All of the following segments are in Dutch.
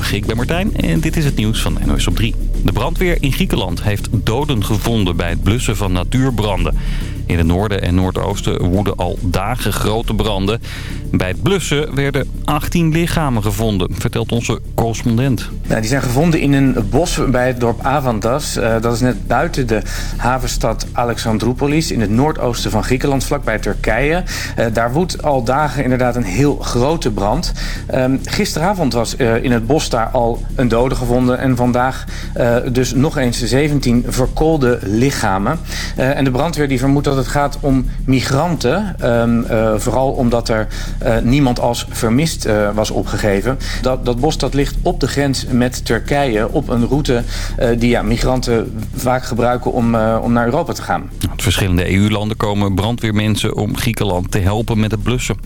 Goedemiddag, ik ben Martijn en dit is het nieuws van NOS op 3. De brandweer in Griekenland heeft doden gevonden bij het blussen van natuurbranden. In het noorden en noordoosten woeden al dagen grote branden. Bij het blussen werden 18 lichamen gevonden, vertelt onze correspondent. die zijn gevonden in een bos bij het dorp Avantas. Uh, dat is net buiten de havenstad Alexandroupolis in het noordoosten van Griekenland, vlakbij Turkije. Uh, daar woedt al dagen inderdaad een heel grote brand. Uh, gisteravond was uh, in het bos daar al een dode gevonden en vandaag dus nog eens 17 verkoolde lichamen. en de brandweer die vermoedt dat het gaat om migranten. Um, uh, vooral omdat er uh, niemand als vermist uh, was opgegeven. Dat, dat bos dat ligt op de grens met Turkije op een route die ja, migranten vaak gebruiken om, om naar Europa te gaan. Uit verschillende EU-landen komen brandweermensen om Griekenland te helpen met het blussen.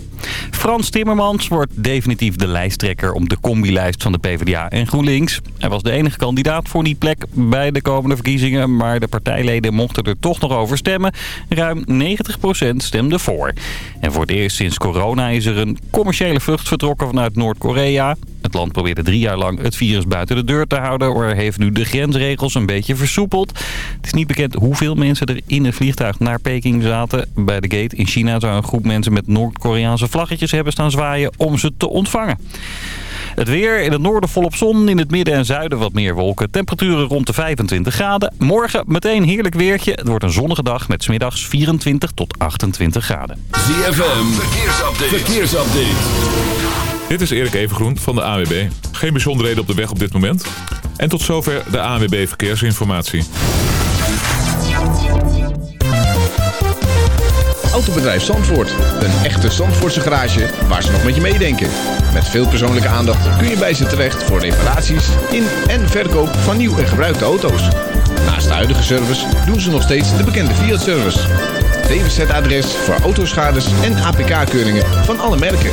Frans Timmermans wordt definitief de lijsttrekker om de combilijst van de PvdA en GroenLinks. Hij was de enige kandidaat voor die plek bij de komende verkiezingen, maar de partijleden mochten er toch nog over stemmen. Ruim 90% stemde voor. En voor het eerst sinds corona is er een commerciële vlucht vertrokken vanuit Noord-Korea. Het land probeerde drie jaar lang het virus buiten de deur te houden... maar heeft nu de grensregels een beetje versoepeld. Het is niet bekend hoeveel mensen er in het vliegtuig naar Peking zaten. Bij de gate in China zou een groep mensen met Noord-Koreaanse vlaggetjes hebben staan zwaaien... om ze te ontvangen. Het weer in het noorden volop zon, in het midden en zuiden wat meer wolken. Temperaturen rond de 25 graden. Morgen meteen heerlijk weertje. Het wordt een zonnige dag met smiddags 24 tot 28 graden. ZFM, verkeersupdate. verkeersupdate. Dit is Erik Evengroen van de AWB. Geen bijzonderheden op de weg op dit moment. En tot zover de AWB Verkeersinformatie. Autobedrijf Zandvoort. Een echte Zandvoortse garage waar ze nog met je meedenken. Met veel persoonlijke aandacht kun je bij ze terecht voor reparaties in en verkoop van nieuw en gebruikte auto's. Naast de huidige service doen ze nog steeds de bekende Fiat-service. DWZ-adres voor autoschades en APK-keuringen van alle merken.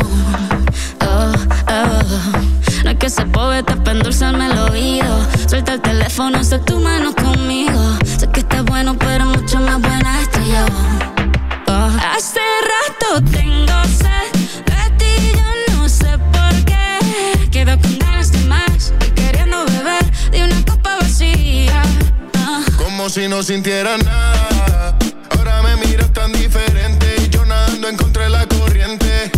Oh, oh. No es que se poeta para endulzarme el oído. Suelta el teléfono, sé tu mano conmigo. Sé que estás bueno, pero mucho más buena estoy yo. Oh. Hace rato tengo sed. si no sintiera nada. Ahora me miras tan diferente y yo nadando encontré la corriente.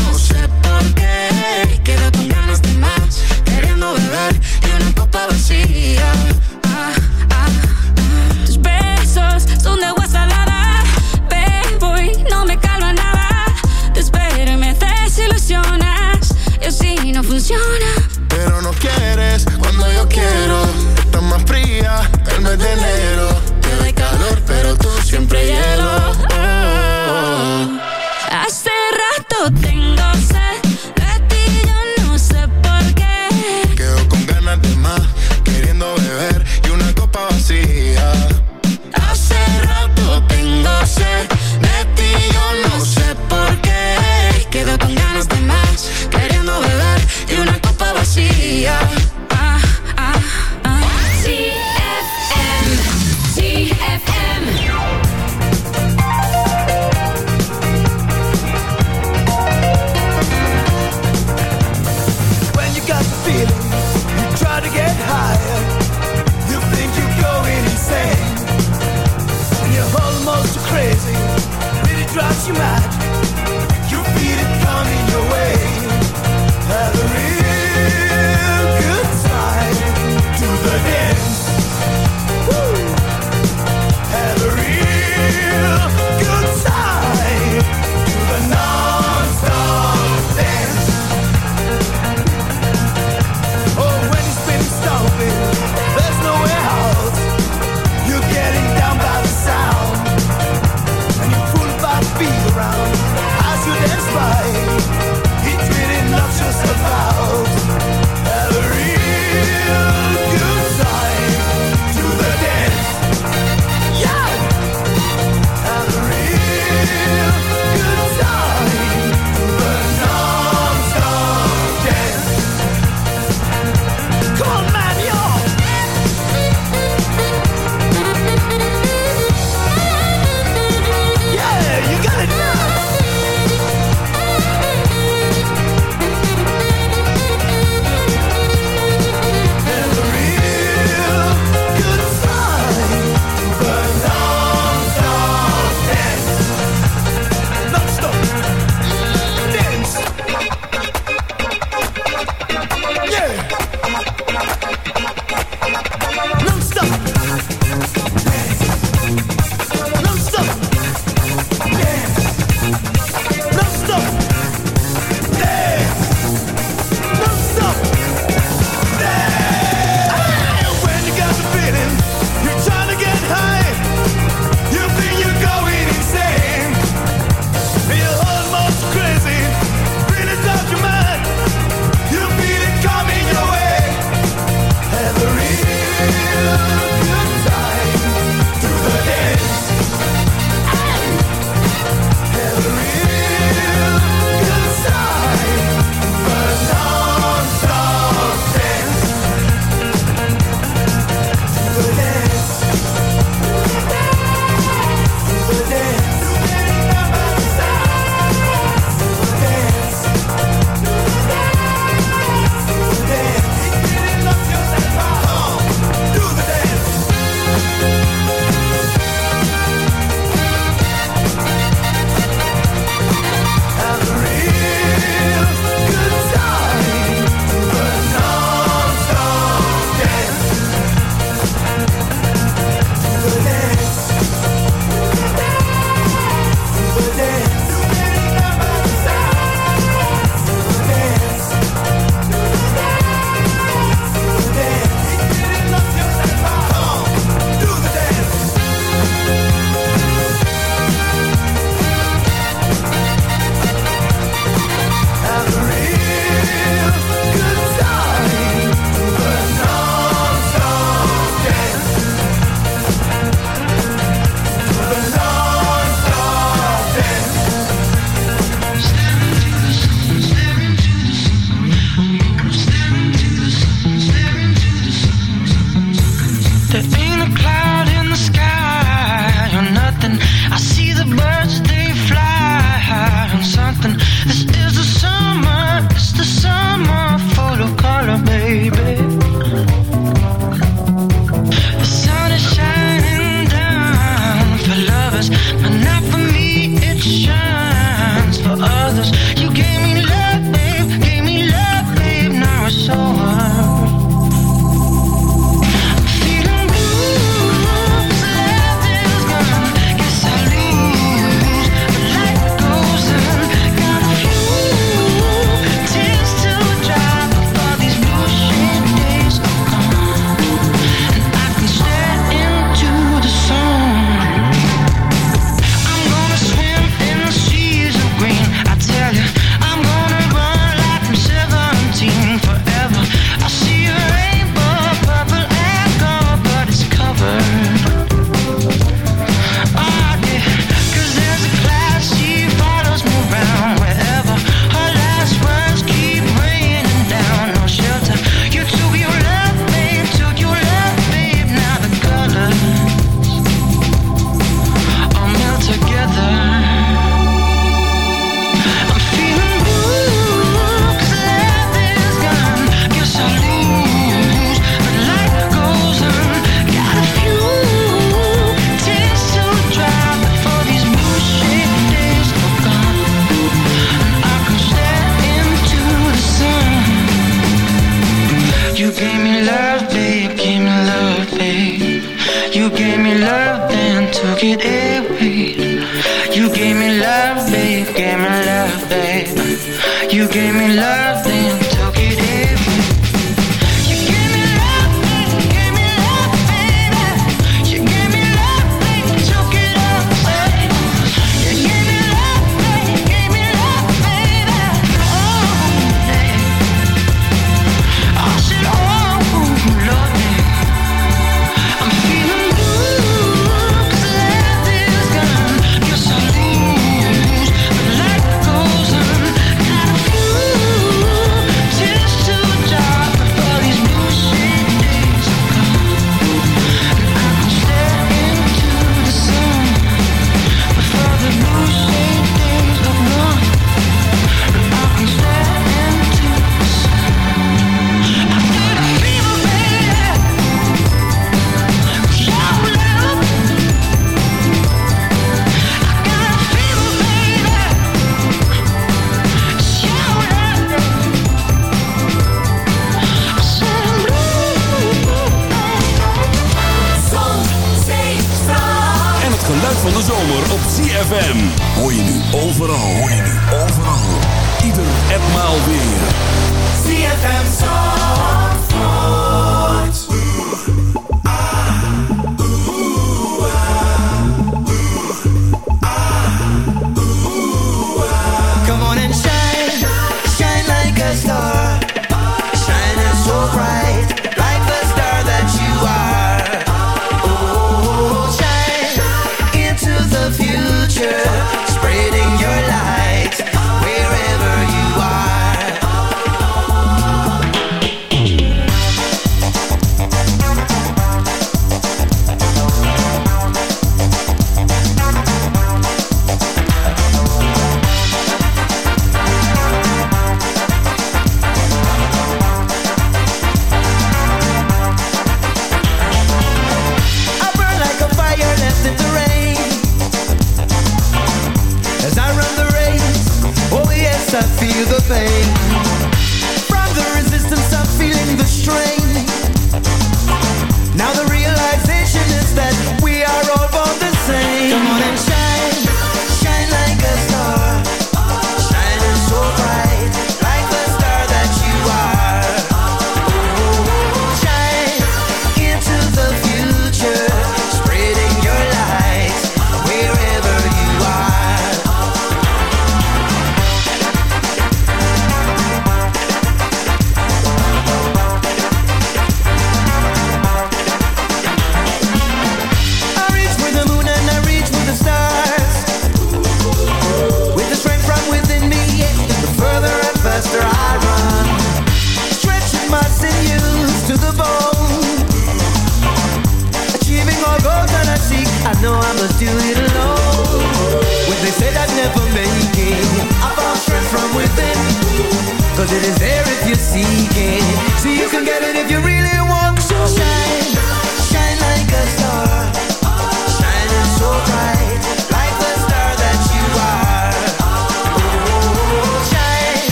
Like, van de zomer op CFM. Hoor je nu overal, hoor je nu overal. Ieder en maal weer. CFM Zandvoort. Come on and shine, shine like a star. Shine so bright.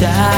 Child,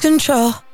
control.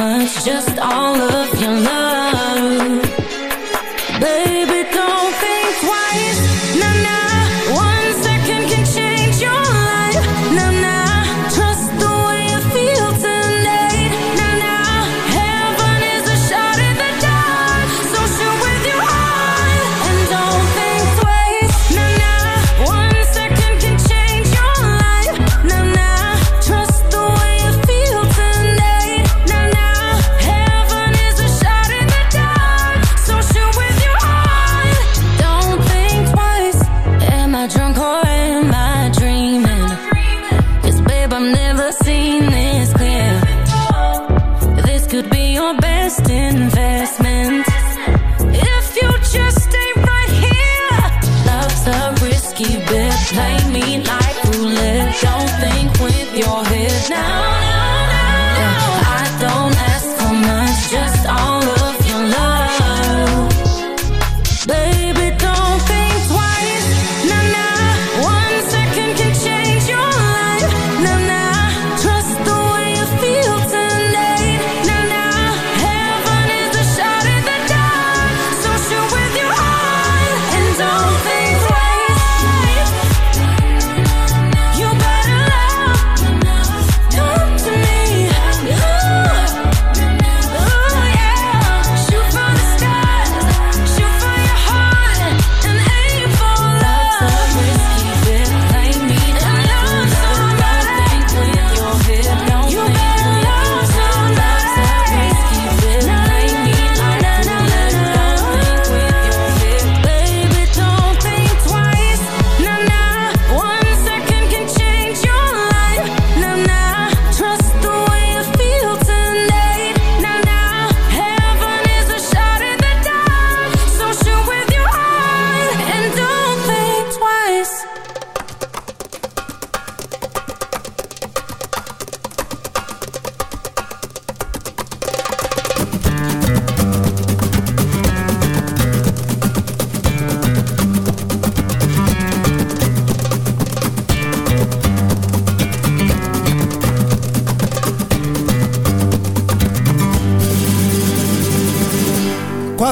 much, just all of your love.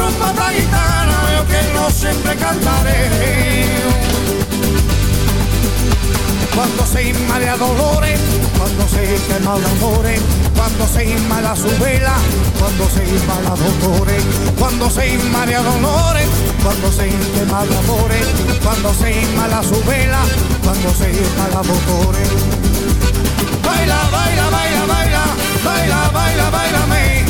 rumba taitana yo que no siempre cantaré. Cuando se inma de dolores, cuando se quema de amores, cuando se inma la su vela, cuando se inma la dolores, cuando se inma de dolores, cuando se quema de amores, cuando se inma la su vela, cuando se inma la dolores. Baila, baila, baila, baila, baila, baila, baila, baila,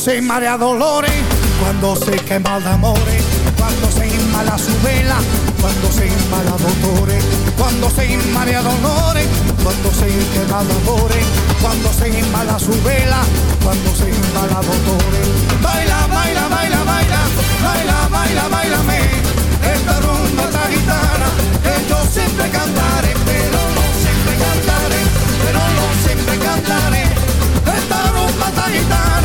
Se marea dolores, cuando se quema de amores, cuando se inmala su vela, cuando se inmala dolores, cuando se marea dolores, cuando se quema de amores, cuando se inmala su vela, cuando se inmala dolores. Baila, baila, baila, baila, baila, baila, bailame, esta rumba esta gitana, que yo siempre cantaré, pero no siempre cantaré, pero no siempre cantaré, esta rumba esta gitana,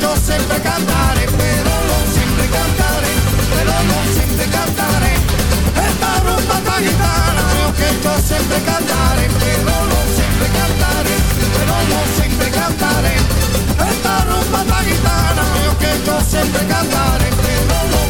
yo siempre cantaré, pero no siempre cantaré, pero no siempre cantaré, esta rumba gitana, yo que yo siempre cantaré, pero no siempre cantaré, pero no siempre cantaré, esta rumba gitana, yo que yo siempre cantaré, pero no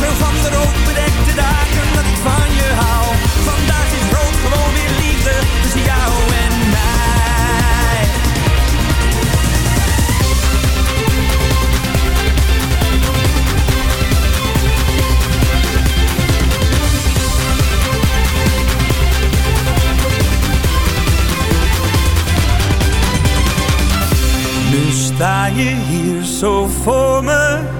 Speel van de rood bedekte dagen dat ik van je hou. Vandaag is rood gewoon weer liefde tussen jou en mij. Nu sta je hier zo voor me.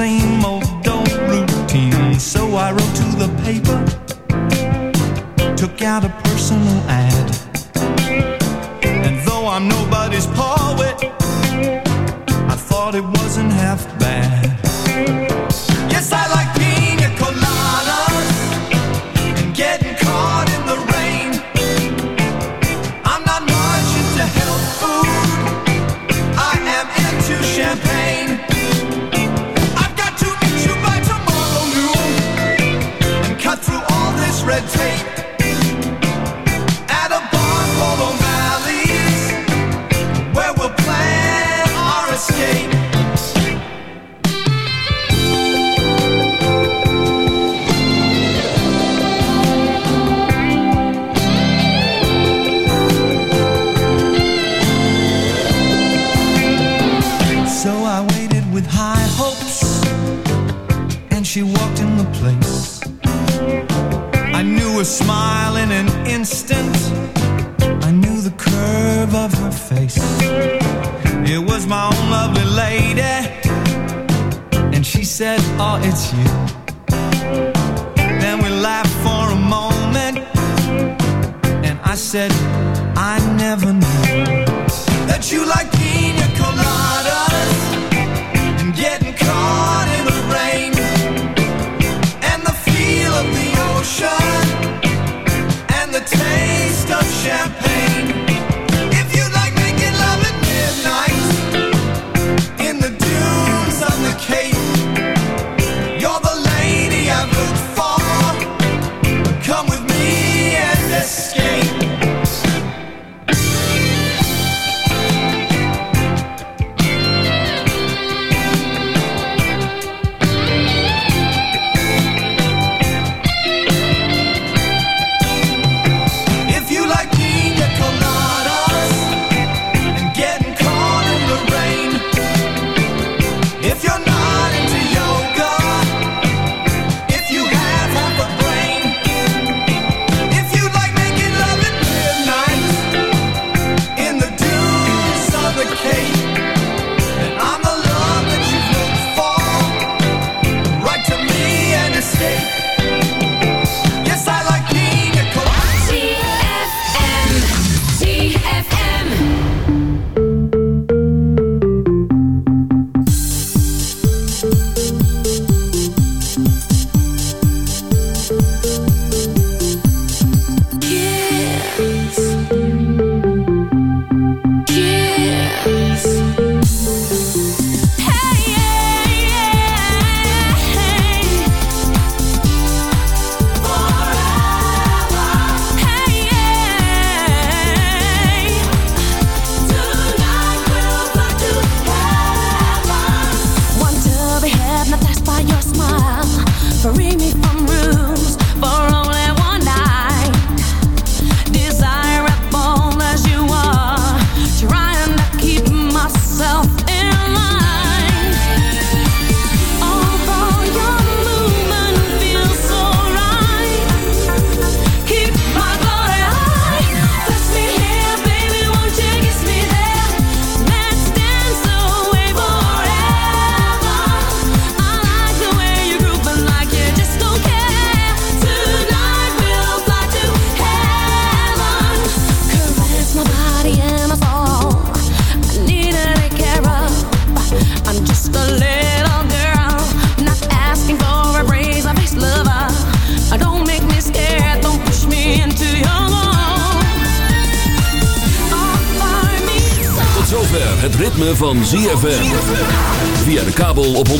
same old dull routine. So I wrote to the paper, took out a